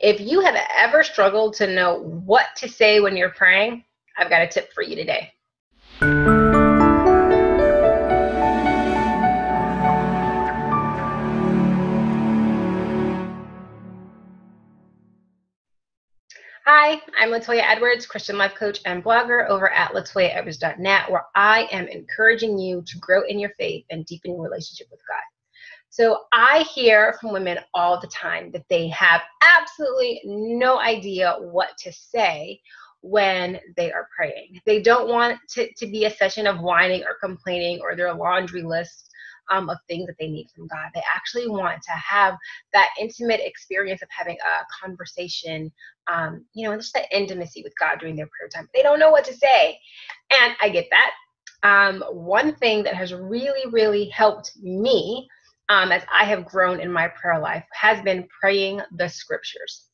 If you have ever struggled to know what to say when you're praying, I've got a tip for you today. Hi, I'm Latoya Edwards, Christian life coach and blogger over at latoyaedwards.net, where I am encouraging you to grow in your faith and deepen your relationship with God. So I hear from women all the time that they have absolutely no idea what to say when they are praying. They don't want to, to be a session of whining or complaining or their laundry list um, of things that they need from God. They actually want to have that intimate experience of having a conversation, um, you know, just that intimacy with God during their prayer time. They don't know what to say. And I get that. Um, one thing that has really, really helped me um, as I have grown in my prayer life has been praying the scriptures.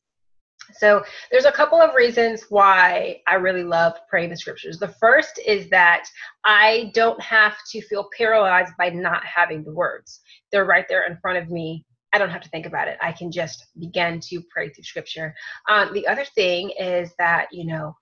So there's a couple of reasons why I really love praying the scriptures. The first is that I don't have to feel paralyzed by not having the words. They're right there in front of me. I don't have to think about it. I can just begin to pray through scripture. Um, the other thing is that, you know,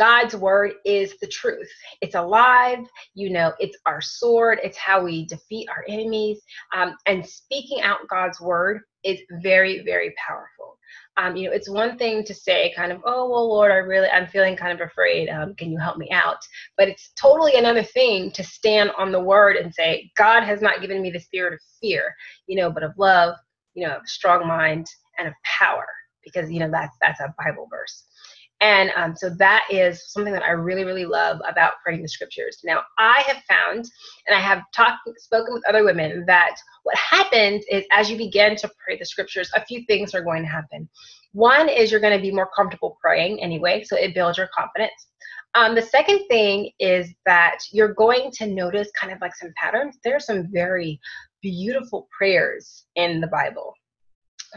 God's word is the truth. It's alive, you know, it's our sword, it's how we defeat our enemies. Um, and speaking out God's word is very, very powerful. Um, you know, it's one thing to say, kind of, oh, well, Lord, I really, I'm feeling kind of afraid. Um, can you help me out? But it's totally another thing to stand on the word and say, God has not given me the spirit of fear, you know, but of love, you know, of strong mind and of power, because, you know, that's, that's a Bible verse. And um, so that is something that I really, really love about praying the scriptures. Now, I have found, and I have talked, spoken with other women, that what happens is as you begin to pray the scriptures, a few things are going to happen. One is you're going to be more comfortable praying anyway, so it builds your confidence. Um, the second thing is that you're going to notice kind of like some patterns. There are some very beautiful prayers in the Bible.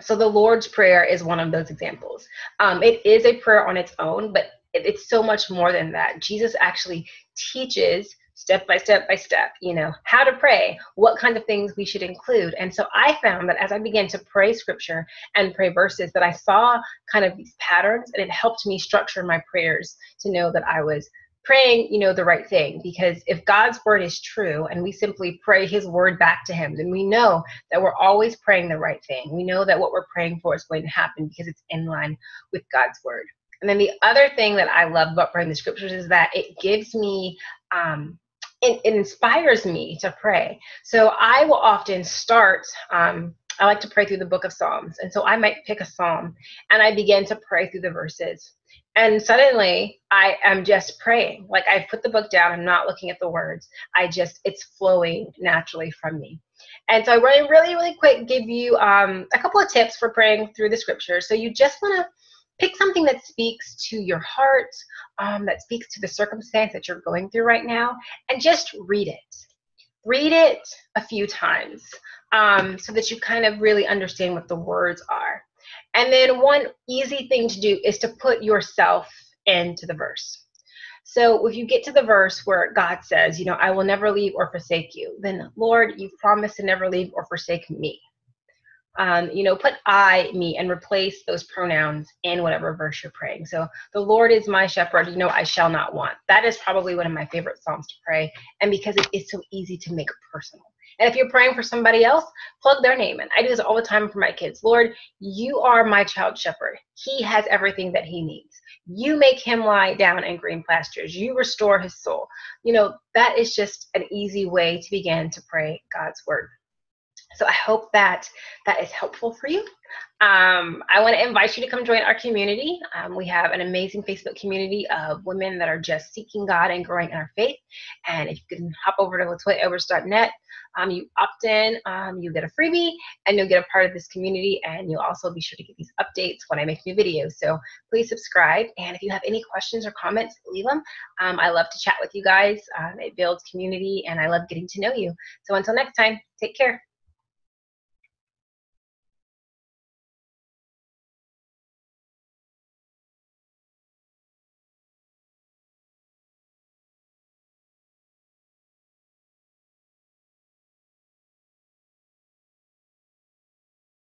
So the Lord's Prayer is one of those examples. Um, it is a prayer on its own, but it, it's so much more than that. Jesus actually teaches step by step by step, you know, how to pray, what kind of things we should include. And so I found that as I began to pray scripture and pray verses, that I saw kind of these patterns and it helped me structure my prayers to know that I was praying, you know, the right thing. Because if God's word is true and we simply pray his word back to him, then we know that we're always praying the right thing. We know that what we're praying for is going to happen because it's in line with God's word. And then the other thing that I love about praying the scriptures is that it gives me um, it, it, inspires me to pray. So I will often start. Um, I like to pray through the book of Psalms, and so I might pick a psalm and I begin to pray through the verses. And suddenly i am just praying. Like i've put the book down. I'm not looking at the words. I just it's flowing naturally from me. And so i really really really quick give you um, a couple of tips for praying through the scriptures. So you just want to pick something that speaks to your heart um, that speaks to the circumstance that you're going through right now and just read it. Read it a few times um, so that you kind of really understand what the words are and then one easy thing to do is to put yourself into the verse. So if you get to the verse where God says, you know, I will never leave or forsake you, then Lord, you've promised to never leave or forsake me. Um, you know, put I, me, and replace those pronouns in whatever verse you're praying. So the Lord is my shepherd, you know, I shall not want. That is probably one of my favorite Psalms to pray. And because it is so easy to make personal. And if you're praying for somebody else, plug their name in. I do this all the time for my kids. Lord, you are my child shepherd. He has everything that he needs. You make him lie down in green pastures. You restore his soul. You know, that is just an easy way to begin to pray God's word. So I hope that that is helpful for you. Um, I want to invite you to come join our community. Um, we have an amazing Facebook community of women that are just seeking God and growing in our faith. And if you can hop over to latoyaedwards.net, um, you opt in, um, you get a freebie, and you'll get a part of this community. And you'll also be sure to get these updates when I make new videos. So please subscribe. And if you have any questions or comments, leave them. Um, I love to chat with you guys. Um, it builds community, and I love getting to know you. So until next time, take care.